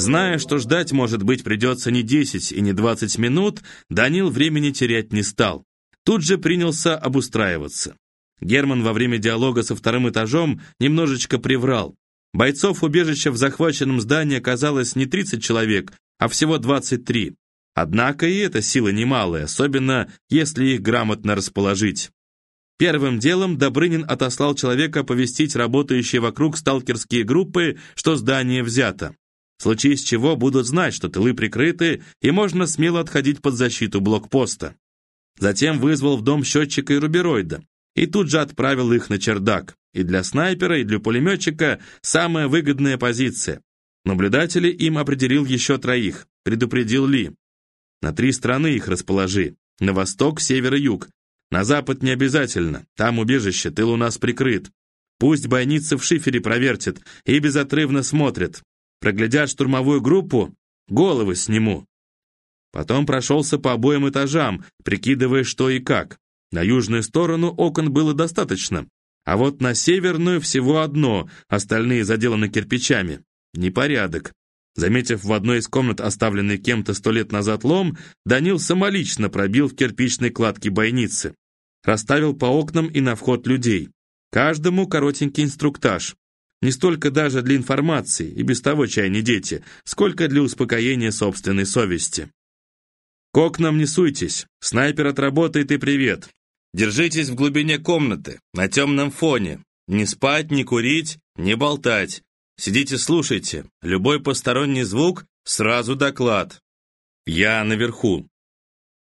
Зная, что ждать, может быть, придется не 10 и не 20 минут, Данил времени терять не стал. Тут же принялся обустраиваться. Герман во время диалога со вторым этажом немножечко приврал. Бойцов убежища в захваченном здании оказалось не 30 человек, а всего 23. Однако и эта сила немалая, особенно если их грамотно расположить. Первым делом Добрынин отослал человека оповестить работающие вокруг сталкерские группы, что здание взято. В случае с чего будут знать, что тылы прикрыты, и можно смело отходить под защиту блокпоста. Затем вызвал в дом счетчика и рубероида, и тут же отправил их на чердак. И для снайпера, и для пулеметчика самая выгодная позиция. Наблюдатели им определил еще троих, предупредил Ли. На три страны их расположи. На восток, север и юг. На запад не обязательно. Там убежище, тыл у нас прикрыт. Пусть бойницы в шифере провертят и безотрывно смотрят. Проглядят штурмовую группу, головы сниму. Потом прошелся по обоим этажам, прикидывая, что и как. На южную сторону окон было достаточно, а вот на северную всего одно, остальные заделаны кирпичами. Непорядок. Заметив в одной из комнат оставленный кем-то сто лет назад лом, Данил самолично пробил в кирпичной кладке бойницы. Расставил по окнам и на вход людей. Каждому коротенький инструктаж. Не столько даже для информации, и без того чай не дети, сколько для успокоения собственной совести. К окнам не суйтесь, снайпер отработает и привет. Держитесь в глубине комнаты, на темном фоне. Не спать, не курить, не болтать. Сидите, слушайте. Любой посторонний звук — сразу доклад. Я наверху.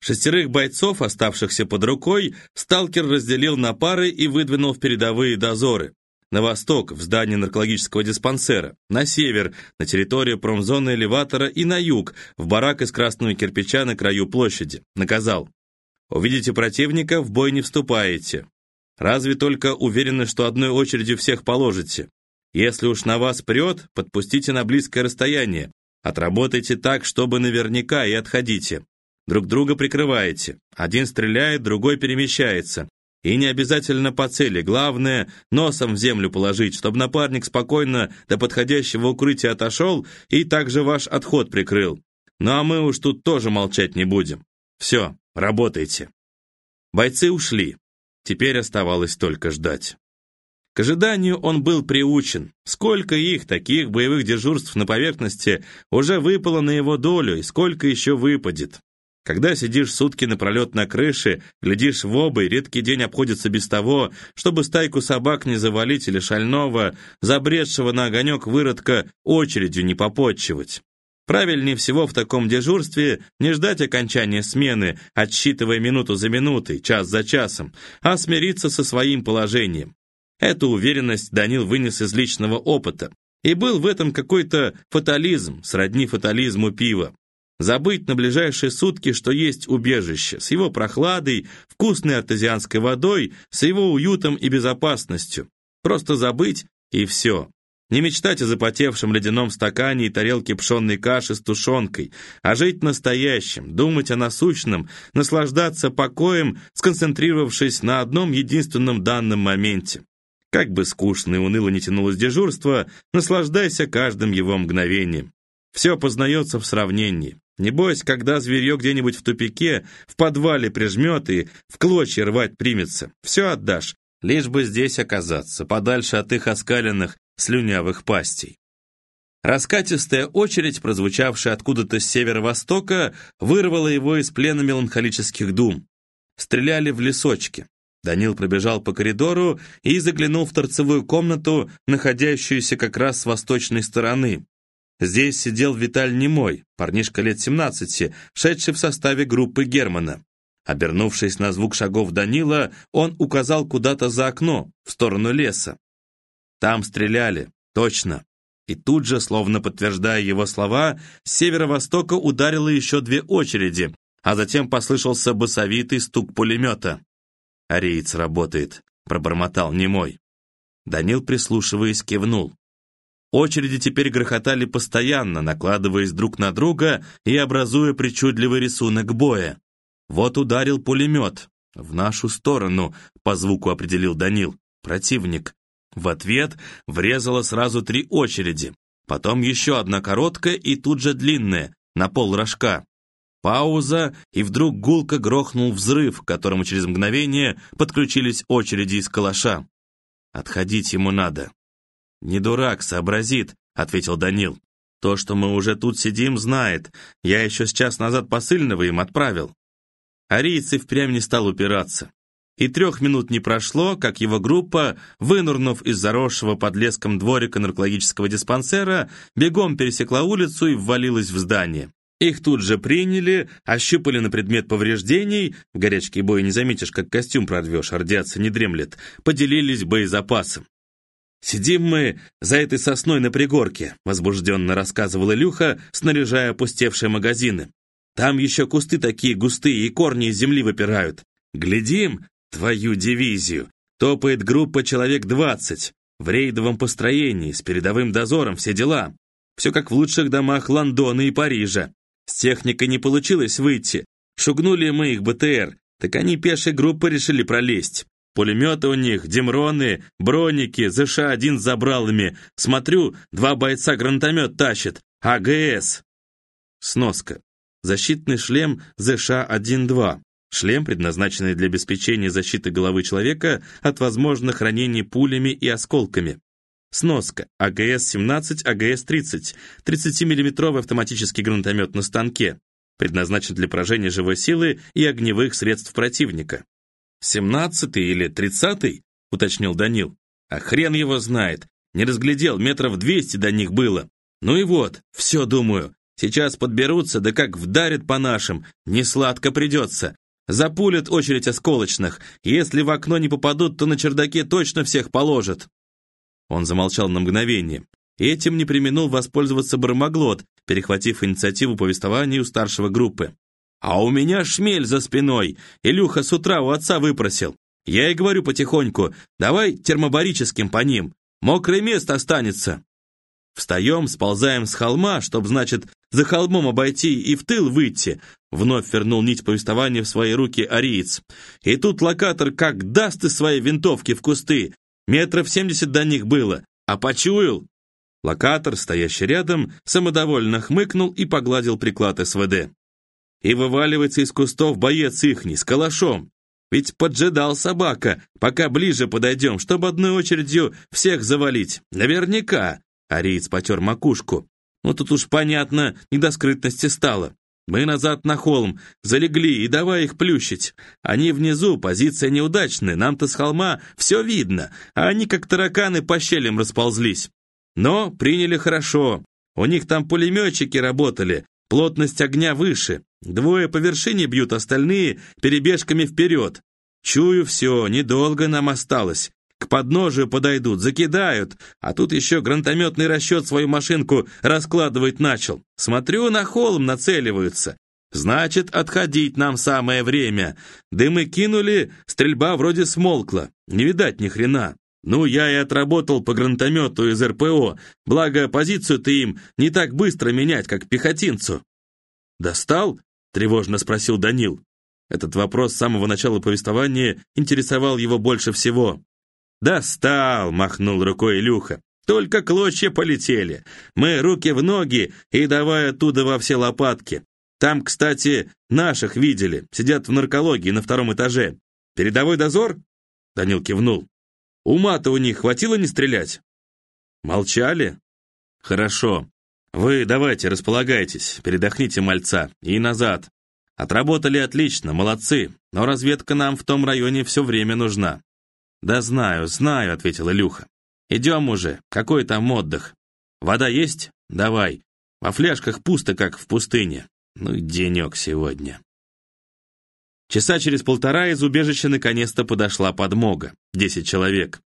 Шестерых бойцов, оставшихся под рукой, сталкер разделил на пары и выдвинул в передовые дозоры. На восток, в здание наркологического диспансера, на север, на территорию промзоны элеватора и на юг, в барак из красного кирпича на краю площади. Наказал. Увидите противника, в бой не вступаете. Разве только уверены, что одной очередью всех положите. Если уж на вас прет, подпустите на близкое расстояние. Отработайте так, чтобы наверняка, и отходите. Друг друга прикрываете. Один стреляет, другой перемещается. И не обязательно по цели, главное, носом в землю положить, чтобы напарник спокойно до подходящего укрытия отошел и также ваш отход прикрыл. Ну а мы уж тут тоже молчать не будем. Все, работайте. Бойцы ушли. Теперь оставалось только ждать. К ожиданию он был приучен. Сколько их, таких боевых дежурств на поверхности, уже выпало на его долю, и сколько еще выпадет. Когда сидишь сутки напролет на крыше, глядишь в оба, и редкий день обходится без того, чтобы стайку собак не завалить или шального, забредшего на огонек выродка, очередью не попотчевать. Правильнее всего в таком дежурстве не ждать окончания смены, отсчитывая минуту за минутой, час за часом, а смириться со своим положением. Эту уверенность Данил вынес из личного опыта. И был в этом какой-то фатализм, сродни фатализму пива. Забыть на ближайшие сутки, что есть убежище, с его прохладой, вкусной артезианской водой, с его уютом и безопасностью. Просто забыть и все. Не мечтать о запотевшем ледяном стакане и тарелке пшенной каши с тушенкой, а жить настоящим, думать о насущном, наслаждаться покоем, сконцентрировавшись на одном единственном данном моменте. Как бы скучно и уныло не тянулось дежурство, наслаждайся каждым его мгновением. Все познается в сравнении. Небось, когда зверье где-нибудь в тупике, в подвале прижмет и в клочья рвать примется, все отдашь, лишь бы здесь оказаться, подальше от их оскаленных, слюнявых пастей. Раскатистая очередь, прозвучавшая откуда-то с северо-востока, вырвала его из плена меланхолических дум. Стреляли в лесочке. Данил пробежал по коридору и заглянул в торцевую комнату, находящуюся как раз с восточной стороны. Здесь сидел Виталь Немой, парнишка лет 17, шедший в составе группы Германа. Обернувшись на звук шагов Данила, он указал куда-то за окно, в сторону леса. Там стреляли, точно. И тут же, словно подтверждая его слова, с северо-востока ударило еще две очереди, а затем послышался басовитый стук пулемета. «Ариец работает», — пробормотал немой. Данил, прислушиваясь, кивнул. Очереди теперь грохотали постоянно, накладываясь друг на друга и образуя причудливый рисунок боя. Вот ударил пулемет. В нашу сторону, по звуку определил Данил. Противник. В ответ врезало сразу три очереди. потом еще одна короткая и тут же длинная, на пол рожка. Пауза, и вдруг гулко грохнул взрыв, к которому через мгновение подключились очереди из калаша. Отходить ему надо. «Не дурак, сообразит», — ответил Данил. «То, что мы уже тут сидим, знает. Я еще с час назад посыльного им отправил». Арийц и впрямь не стал упираться. И трех минут не прошло, как его группа, вынурнув из заросшего под леском дворика наркологического диспансера, бегом пересекла улицу и ввалилась в здание. Их тут же приняли, ощупали на предмет повреждений, в горячке боя не заметишь, как костюм прорвешь, радиация не дремлет, поделились боезапасом. «Сидим мы за этой сосной на пригорке», возбужденно рассказывал Илюха, снаряжая опустевшие магазины. «Там еще кусты такие густые и корни из земли выпирают. Глядим, твою дивизию, топает группа человек двадцать, в рейдовом построении, с передовым дозором, все дела. Все как в лучших домах Лондона и Парижа. С техникой не получилось выйти. Шугнули мы их БТР, так они пешей группой решили пролезть. Пулеметы у них, демроны, броники, ЗШ-1 с забралами. Смотрю, два бойца гранатомет тащат. АГС. Сноска. Защитный шлем ЗШ-1-2. Шлем, предназначенный для обеспечения защиты головы человека от возможных ранений пулями и осколками. Сноска. АГС-17, АГС-30. 30-мм автоматический гранатомет на станке. Предназначен для поражения живой силы и огневых средств противника. «Семнадцатый или тридцатый?» — уточнил Данил. «А хрен его знает. Не разглядел, метров двести до них было. Ну и вот, все думаю. Сейчас подберутся, да как вдарят по нашим. Не сладко придется. Запулят очередь осколочных. Если в окно не попадут, то на чердаке точно всех положат». Он замолчал на мгновение. Этим не применил воспользоваться Бармаглот, перехватив инициативу повествования у старшего группы. «А у меня шмель за спиной. Илюха с утра у отца выпросил. Я и говорю потихоньку, давай термобарическим по ним. Мокрое место останется». Встаем, сползаем с холма, чтоб, значит, за холмом обойти и в тыл выйти. Вновь вернул нить повествования в свои руки ариец. И тут локатор как даст из своей винтовки в кусты. Метров семьдесят до них было. А почуял? Локатор, стоящий рядом, самодовольно хмыкнул и погладил приклад СВД. И вываливается из кустов боец ихний с калашом. Ведь поджидал собака, пока ближе подойдем, чтобы одной очередью всех завалить. Наверняка. Ариец потер макушку. Ну тут уж понятно, не до скрытности стало. Мы назад на холм, залегли и давай их плющить. Они внизу, позиция неудачная, нам-то с холма все видно, а они как тараканы по щелям расползлись. Но приняли хорошо. У них там пулеметчики работали, плотность огня выше. Двое по вершине бьют, остальные перебежками вперед. Чую все, недолго нам осталось. К подножию подойдут, закидают, а тут еще гранатометный расчет свою машинку раскладывать начал. Смотрю, на холм нацеливаются. Значит, отходить нам самое время. Дымы кинули, стрельба вроде смолкла. Не видать ни хрена. Ну, я и отработал по гранатомету из РПО, благо позицию-то им не так быстро менять, как пехотинцу. «Достал?» — тревожно спросил Данил. Этот вопрос с самого начала повествования интересовал его больше всего. «Достал!» — махнул рукой Илюха. «Только клочья полетели. Мы руки в ноги и давай оттуда во все лопатки. Там, кстати, наших видели. Сидят в наркологии на втором этаже. Передовой дозор?» Данил кивнул. «Ума-то у них хватило не стрелять?» «Молчали?» «Хорошо. Вы давайте, располагайтесь, передохните мальца. И назад. Отработали отлично, молодцы. Но разведка нам в том районе все время нужна. «Да знаю, знаю», — ответил Илюха. «Идем уже, какой там отдых? Вода есть? Давай. Во фляжках пусто, как в пустыне. Ну и денек сегодня». Часа через полтора из убежища наконец-то подошла подмога. Десять человек.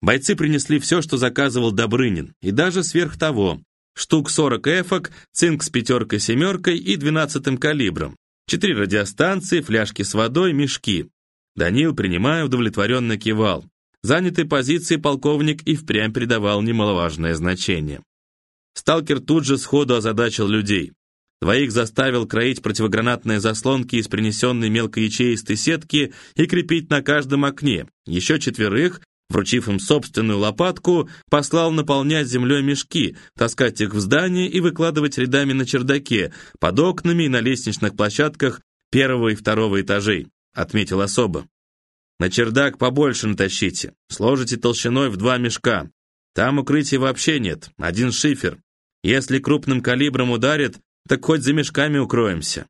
Бойцы принесли все, что заказывал Добрынин, и даже сверх того. Штук сорок эфок, цинк с пятеркой-семеркой и двенадцатым калибром. Четыре радиостанции, фляжки с водой, мешки. Данил, принимая, удовлетворенно кивал. Занятой позиции полковник и впрямь придавал немаловажное значение. Сталкер тут же сходу озадачил людей. Двоих заставил кроить противогранатные заслонки из принесенной мелкоячеистой сетки и крепить на каждом окне. Еще четверых Вручив им собственную лопатку, послал наполнять землей мешки, таскать их в здание и выкладывать рядами на чердаке, под окнами и на лестничных площадках первого и второго этажей, отметил особо. На чердак побольше натащите, сложите толщиной в два мешка. Там укрытия вообще нет, один шифер. Если крупным калибром ударит, так хоть за мешками укроемся.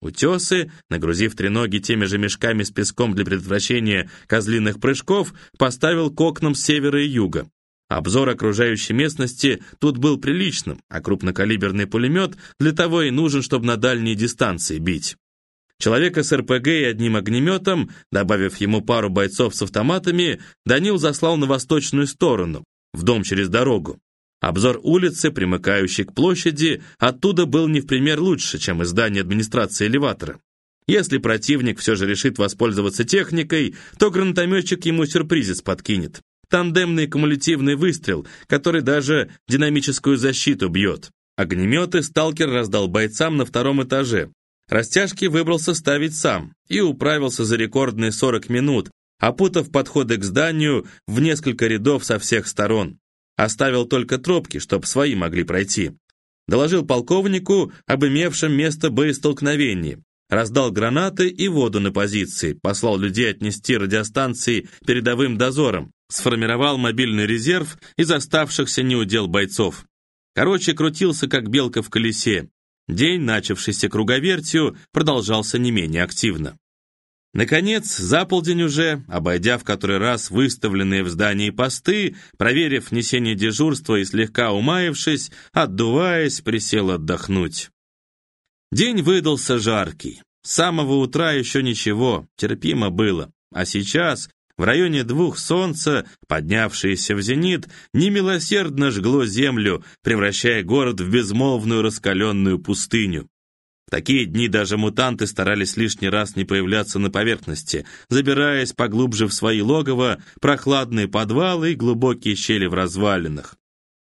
Утесы, нагрузив треноги теми же мешками с песком для предотвращения козлиных прыжков, поставил к окнам с севера и юга. Обзор окружающей местности тут был приличным, а крупнокалиберный пулемет для того и нужен, чтобы на дальние дистанции бить. Человека с РПГ и одним огнеметом, добавив ему пару бойцов с автоматами, Данил заслал на восточную сторону, в дом через дорогу. Обзор улицы, примыкающей к площади, оттуда был не в пример лучше, чем из здания администрации элеватора. Если противник все же решит воспользоваться техникой, то гранатометчик ему сюрпризец подкинет. Тандемный кумулятивный выстрел, который даже динамическую защиту бьет. Огнеметы сталкер раздал бойцам на втором этаже. Растяжки выбрался ставить сам и управился за рекордные 40 минут, опутав подходы к зданию в несколько рядов со всех сторон. Оставил только тропки, чтоб свои могли пройти. Доложил полковнику об имевшем место боестолкновении. Раздал гранаты и воду на позиции, послал людей отнести радиостанции передовым дозором, сформировал мобильный резерв из оставшихся неудел бойцов. Короче, крутился как белка в колесе. День, начавшийся круговертью, продолжался не менее активно. Наконец, за полдень уже, обойдя в который раз выставленные в здании посты, проверив несение дежурства и слегка умаившись, отдуваясь, присел отдохнуть. День выдался жаркий. С самого утра еще ничего, терпимо было. А сейчас, в районе двух солнца, поднявшееся в зенит, немилосердно жгло землю, превращая город в безмолвную раскаленную пустыню. В такие дни даже мутанты старались лишний раз не появляться на поверхности, забираясь поглубже в свои логово, прохладные подвалы и глубокие щели в развалинах.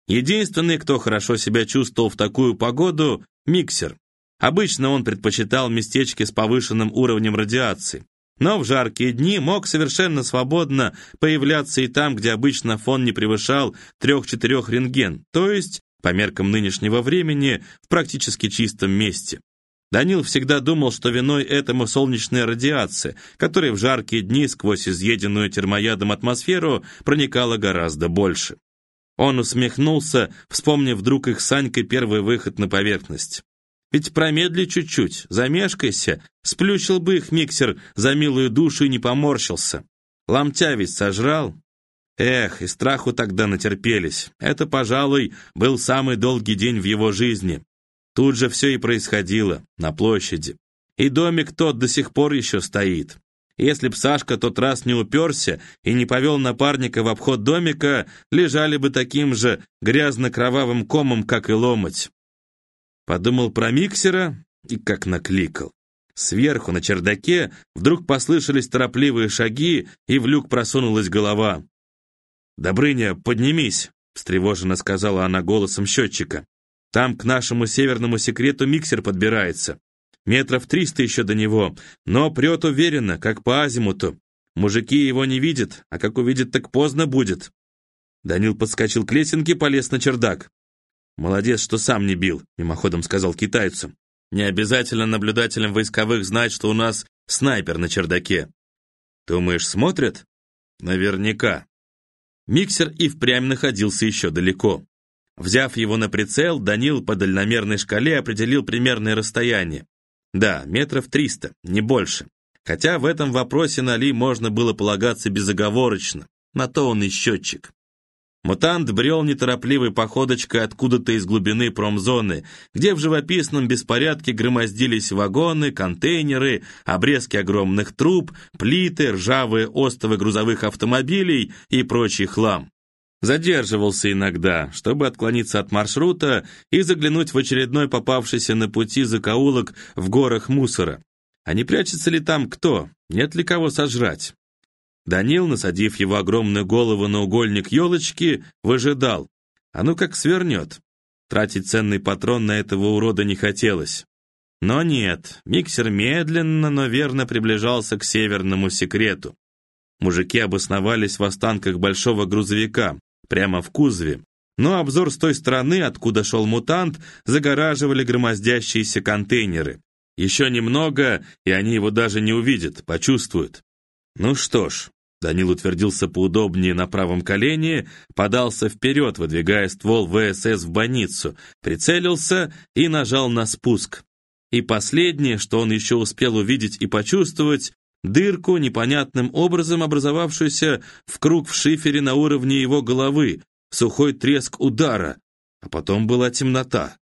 Единственный, кто хорошо себя чувствовал в такую погоду – миксер. Обычно он предпочитал местечки с повышенным уровнем радиации. Но в жаркие дни мог совершенно свободно появляться и там, где обычно фон не превышал 3-4 рентген, то есть, по меркам нынешнего времени, в практически чистом месте. Данил всегда думал, что виной этому солнечная радиация, которая в жаркие дни сквозь изъеденную термоядом атмосферу проникала гораздо больше. Он усмехнулся, вспомнив вдруг их Санькой первый выход на поверхность. Ведь промедли чуть-чуть, замешкайся, сплющил бы их миксер за милую душу и не поморщился. Ломтя ведь сожрал. Эх, и страху тогда натерпелись. Это, пожалуй, был самый долгий день в его жизни. Тут же все и происходило, на площади. И домик тот до сих пор еще стоит. Если б Сашка тот раз не уперся и не повел напарника в обход домика, лежали бы таким же грязно-кровавым комом, как и ломоть. Подумал про миксера и как накликал. Сверху на чердаке вдруг послышались торопливые шаги, и в люк просунулась голова. «Добрыня, поднимись!» — встревоженно сказала она голосом счетчика. Там к нашему северному секрету миксер подбирается. Метров триста еще до него, но прет уверенно, как по азимуту. Мужики его не видят, а как увидят, так поздно будет. Данил подскочил к лесенке, полез на чердак. «Молодец, что сам не бил», — мимоходом сказал китайцу. «Не обязательно наблюдателям войсковых знать, что у нас снайпер на чердаке». «Думаешь, смотрят?» «Наверняка». Миксер и впрямь находился еще далеко. Взяв его на прицел, Данил по дальномерной шкале определил примерное расстояние. Да, метров триста, не больше. Хотя в этом вопросе на Ли можно было полагаться безоговорочно. На то он и счетчик. Мутант брел неторопливой походочкой откуда-то из глубины промзоны, где в живописном беспорядке громоздились вагоны, контейнеры, обрезки огромных труб, плиты, ржавые остовы грузовых автомобилей и прочий хлам. Задерживался иногда, чтобы отклониться от маршрута и заглянуть в очередной попавшийся на пути закоулок в горах мусора. А не прячется ли там кто? Нет ли кого сожрать? Данил, насадив его огромную голову на угольник елочки, выжидал. А ну как свернет. Тратить ценный патрон на этого урода не хотелось. Но нет, миксер медленно, но верно приближался к северному секрету. Мужики обосновались в останках большого грузовика, прямо в кузове. Но обзор с той стороны, откуда шел мутант, загораживали громоздящиеся контейнеры. Еще немного, и они его даже не увидят, почувствуют. Ну что ж, Данил утвердился поудобнее на правом колене, подался вперед, выдвигая ствол ВСС в больницу, прицелился и нажал на спуск. И последнее, что он еще успел увидеть и почувствовать, дырку, непонятным образом образовавшуюся в круг в шифере на уровне его головы, сухой треск удара, а потом была темнота.